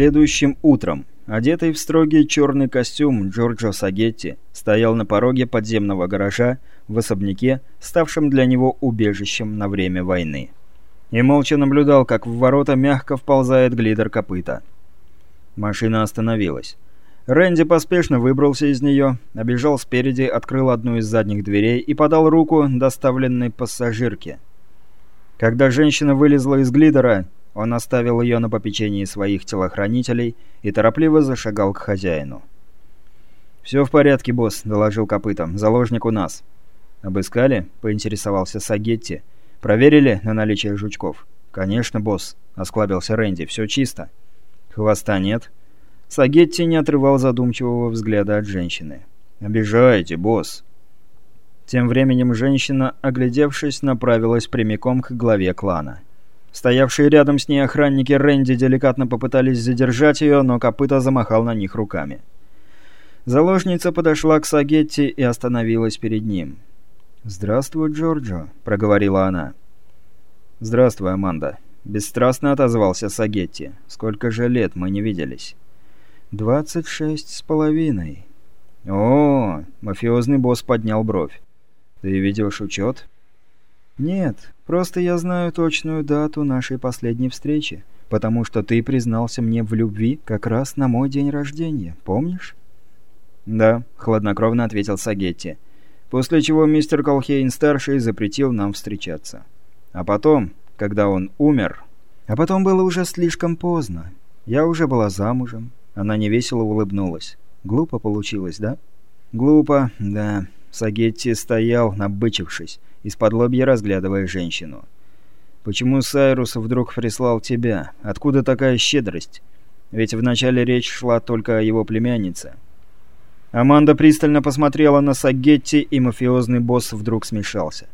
Следующим утром, одетый в строгий черный костюм, Джорджо Сагетти стоял на пороге подземного гаража в особняке, ставшем для него убежищем на время войны. И молча наблюдал, как в ворота мягко вползает глидер копыта. Машина остановилась. Рэнди поспешно выбрался из нее, обежал спереди, открыл одну из задних дверей и подал руку доставленной пассажирке. Когда женщина вылезла из глидера, он оставил ее на попечении своих телохранителей и торопливо зашагал к хозяину. «Все в порядке, босс», — доложил копытом. «Заложник у нас». «Обыскали?» — поинтересовался Сагетти. «Проверили на наличие жучков?» «Конечно, босс», — осклабился Рэнди. «Все чисто». «Хвоста нет?» Сагетти не отрывал задумчивого взгляда от женщины. «Обижаете, босс». Тем временем женщина, оглядевшись, направилась прямиком к главе клана. Стоявшие рядом с ней охранники Рэнди деликатно попытались задержать ее, но копыта замахал на них руками. Заложница подошла к Сагетти и остановилась перед ним. «Здравствуй, Джорджо», — проговорила она. «Здравствуй, Аманда», — бесстрастно отозвался Сагетти. «Сколько же лет мы не виделись?» «Двадцать шесть с половиной». «О!» — мафиозный босс поднял бровь. «Ты ведешь учет?» «Нет, просто я знаю точную дату нашей последней встречи, потому что ты признался мне в любви как раз на мой день рождения, помнишь?» «Да», — хладнокровно ответил Сагетти. После чего мистер Колхейн-старший запретил нам встречаться. А потом, когда он умер... А потом было уже слишком поздно. Я уже была замужем. Она невесело улыбнулась. Глупо получилось, да? Глупо, да. Сагетти стоял, набычившись из-под лобья разглядывая женщину. «Почему Сайрус вдруг прислал тебя? Откуда такая щедрость? Ведь вначале речь шла только о его племяннице». Аманда пристально посмотрела на Сагетти, и мафиозный босс вдруг смешался.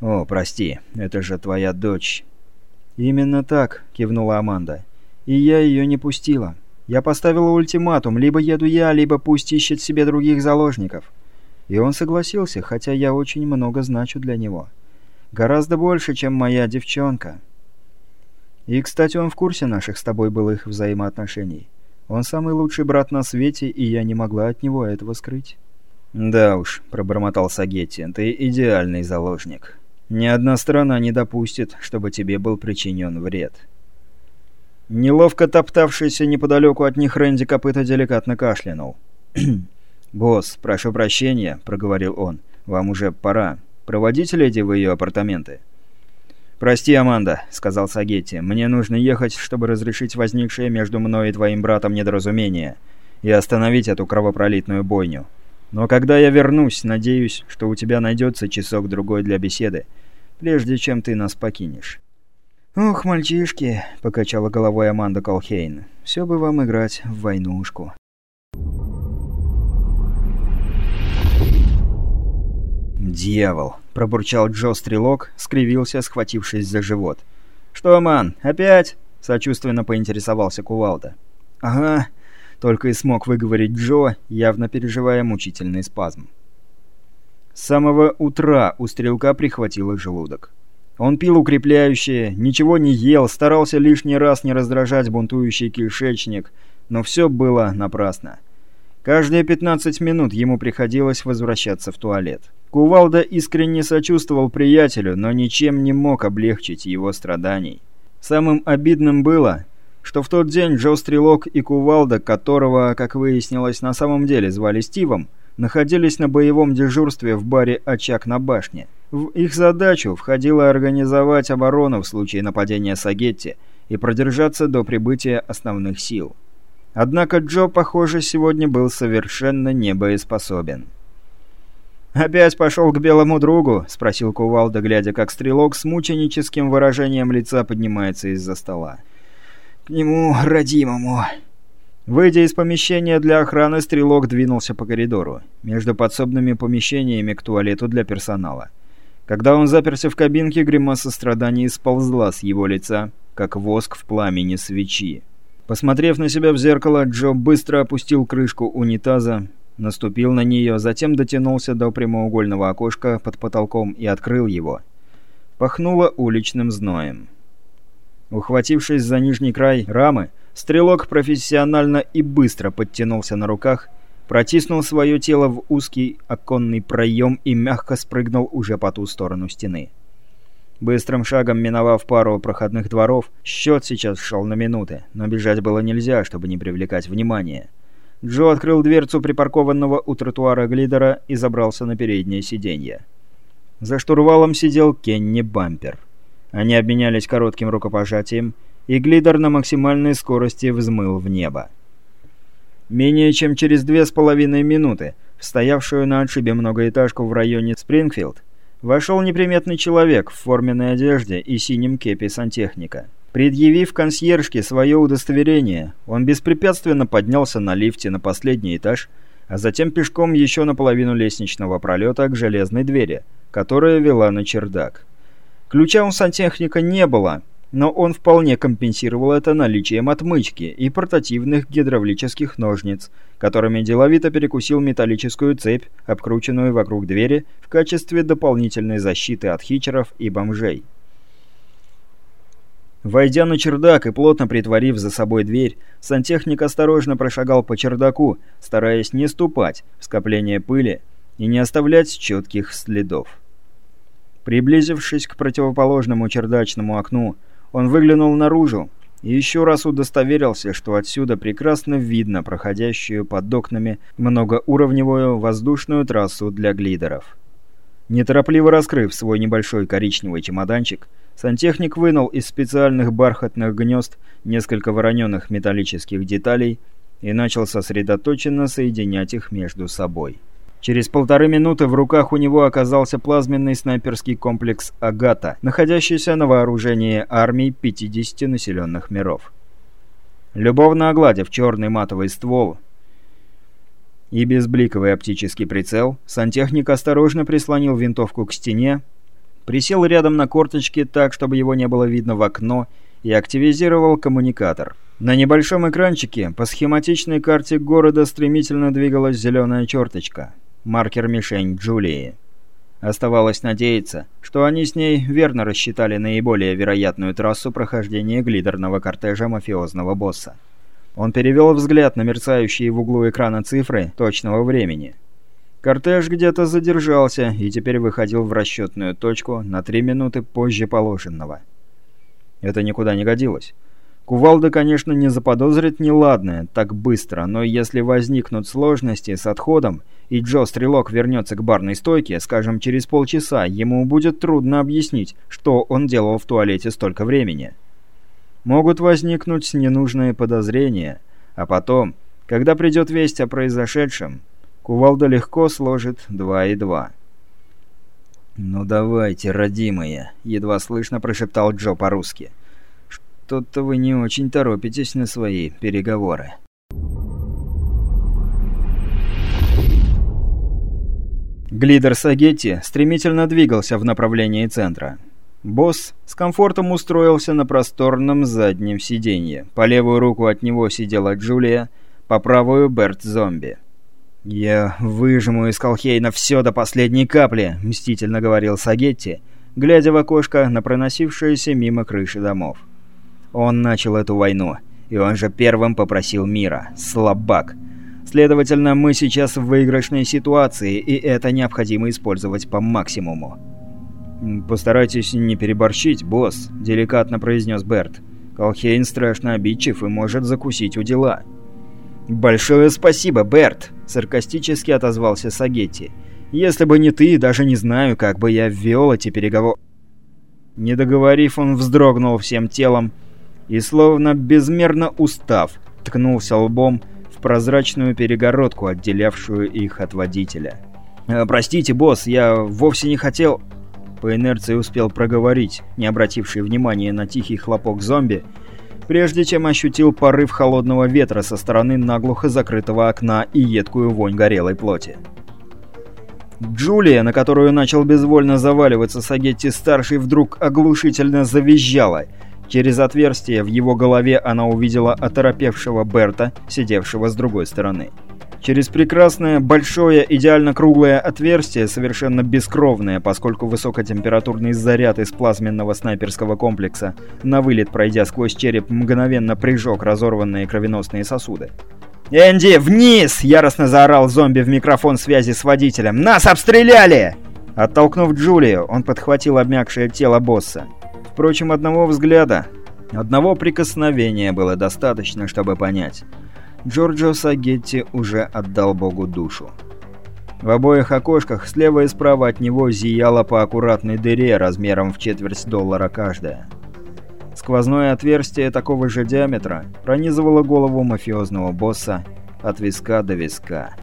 «О, прости, это же твоя дочь». «Именно так», — кивнула Аманда. «И я ее не пустила. Я поставила ультиматум, либо еду я, либо пусть ищет себе других заложников. И он согласился, хотя я очень много значу для него. Гораздо больше, чем моя девчонка. И, кстати, он в курсе наших с тобой былых взаимоотношений. Он самый лучший брат на свете, и я не могла от него этого скрыть. «Да уж», — пробормотал Сагетти, — «ты идеальный заложник. Ни одна страна не допустит, чтобы тебе был причинен вред». Неловко топтавшийся неподалеку от них Рэнди копыта деликатно кашлянул. «Босс, прошу прощения», — проговорил он. «Вам уже пора. Проводите леди в ее апартаменты?» «Прости, Аманда», — сказал Сагетти. «Мне нужно ехать, чтобы разрешить возникшее между мной и твоим братом недоразумение и остановить эту кровопролитную бойню. Но когда я вернусь, надеюсь, что у тебя найдется часок-другой для беседы, прежде чем ты нас покинешь». «Ох, мальчишки», — покачала головой Аманда Колхейн. «Все бы вам играть в войнушку». «Дьявол!» – пробурчал Джо Стрелок, скривился, схватившись за живот. «Что, ман, опять?» – сочувственно поинтересовался Кувалда. «Ага», – только и смог выговорить Джо, явно переживая мучительный спазм. С самого утра у Стрелка прихватило желудок. Он пил укрепляющее, ничего не ел, старался лишний раз не раздражать бунтующий кишечник, но все было напрасно. Каждые 15 минут ему приходилось возвращаться в туалет. Кувалда искренне сочувствовал приятелю, но ничем не мог облегчить его страданий. Самым обидным было, что в тот день Джо Стрелок и Кувалда, которого, как выяснилось, на самом деле звали Стивом, находились на боевом дежурстве в баре «Очаг на башне». В их задачу входило организовать оборону в случае нападения Сагетти и продержаться до прибытия основных сил. Однако Джо, похоже, сегодня был совершенно небоеспособен. «Опять пошел к белому другу?» — спросил Кувалда, глядя, как стрелок с мученическим выражением лица поднимается из-за стола. «К нему, родимому». Выйдя из помещения для охраны, стрелок двинулся по коридору, между подсобными помещениями к туалету для персонала. Когда он заперся в кабинке, гримаса страданий сползла с его лица, как воск в пламени свечи. Посмотрев на себя в зеркало, Джо быстро опустил крышку унитаза, Наступил на нее, затем дотянулся до прямоугольного окошка под потолком и открыл его. Пахнуло уличным зноем. Ухватившись за нижний край рамы, Стрелок профессионально и быстро подтянулся на руках, протиснул свое тело в узкий оконный проем и мягко спрыгнул уже по ту сторону стены. Быстрым шагом миновав пару проходных дворов, счет сейчас шел на минуты, но бежать было нельзя, чтобы не привлекать внимания. Джо открыл дверцу припаркованного у тротуара глидера и забрался на переднее сиденье. За штурвалом сидел Кенни Бампер. Они обменялись коротким рукопожатием, и глидер на максимальной скорости взмыл в небо. Менее чем через две с половиной минуты в стоявшую на отшибе многоэтажку в районе Спрингфилд вошел неприметный человек в форменной одежде и синем кепи сантехника. Предъявив консьержке свое удостоверение, он беспрепятственно поднялся на лифте на последний этаж, а затем пешком еще наполовину лестничного пролета к железной двери, которая вела на чердак. Ключа у сантехника не было, но он вполне компенсировал это наличием отмычки и портативных гидравлических ножниц, которыми деловито перекусил металлическую цепь, обкрученную вокруг двери в качестве дополнительной защиты от хичеров и бомжей. Войдя на чердак и плотно притворив за собой дверь, сантехник осторожно прошагал по чердаку, стараясь не ступать в скопление пыли и не оставлять четких следов. Приблизившись к противоположному чердачному окну, он выглянул наружу и еще раз удостоверился, что отсюда прекрасно видно проходящую под окнами многоуровневую воздушную трассу для глидеров. Неторопливо раскрыв свой небольшой коричневый чемоданчик, сантехник вынул из специальных бархатных гнезд несколько вороненных металлических деталей и начал сосредоточенно соединять их между собой. Через полторы минуты в руках у него оказался плазменный снайперский комплекс «Агата», находящийся на вооружении армий 50 населенных миров. Любовно огладив черный матовый ствол и безбликовый оптический прицел, сантехник осторожно прислонил винтовку к стене, присел рядом на корточки так, чтобы его не было видно в окно, и активизировал коммуникатор. На небольшом экранчике по схематичной карте города стремительно двигалась зеленая черточка — маркер-мишень Джулии. Оставалось надеяться, что они с ней верно рассчитали наиболее вероятную трассу прохождения глидерного кортежа мафиозного босса. Он перевел взгляд на мерцающие в углу экрана цифры точного времени. Кортеж где-то задержался и теперь выходил в расчетную точку на три минуты позже положенного. Это никуда не годилось. Кувалда, конечно, не заподозрит неладное так быстро, но если возникнут сложности с отходом, и Джо Стрелок вернется к барной стойке, скажем, через полчаса, ему будет трудно объяснить, что он делал в туалете столько времени. Могут возникнуть ненужные подозрения, а потом, когда придет весть о произошедшем, Кувалда легко сложит два и два. «Ну давайте, родимые», — едва слышно прошептал Джо по-русски. Что-то вы не очень торопитесь на свои переговоры. Глидер Сагетти стремительно двигался в направлении центра. Босс с комфортом устроился на просторном заднем сиденье. По левую руку от него сидела Джулия, по правую Берт Зомби. «Я выжму из Колхейна все до последней капли», — мстительно говорил Сагетти, глядя в окошко на проносившиеся мимо крыши домов. Он начал эту войну, и он же первым попросил мира. Слабак. Следовательно, мы сейчас в выигрышной ситуации, и это необходимо использовать по максимуму. «Постарайтесь не переборщить, босс», — деликатно произнес Берт. «Колхейн страшно обидчив и может закусить у дела». «Большое спасибо, Берт!» — саркастически отозвался Сагетти. «Если бы не ты, даже не знаю, как бы я ввел эти переговоры». Не договорив, он вздрогнул всем телом и, словно безмерно устав, ткнулся лбом в прозрачную перегородку, отделявшую их от водителя. «Э, «Простите, босс, я вовсе не хотел...» По инерции успел проговорить, не обративший внимания на тихий хлопок зомби, прежде чем ощутил порыв холодного ветра со стороны наглухо закрытого окна и едкую вонь горелой плоти. Джулия, на которую начал безвольно заваливаться Сагетти-старший, вдруг оглушительно завизжала — Через отверстие в его голове она увидела оторопевшего Берта, сидевшего с другой стороны. Через прекрасное, большое, идеально круглое отверстие, совершенно бескровное, поскольку высокотемпературный заряд из плазменного снайперского комплекса, на вылет пройдя сквозь череп, мгновенно прижег разорванные кровеносные сосуды. «Энди, вниз!» – яростно заорал зомби в микрофон связи с водителем. «Нас обстреляли!» Оттолкнув Джулию, он подхватил обмякшее тело босса. Впрочем, одного взгляда, одного прикосновения было достаточно, чтобы понять – Джорджо Сагетти уже отдал Богу душу. В обоих окошках слева и справа от него зияло по аккуратной дыре размером в четверть доллара каждая. Сквозное отверстие такого же диаметра пронизывало голову мафиозного босса от виска до виска.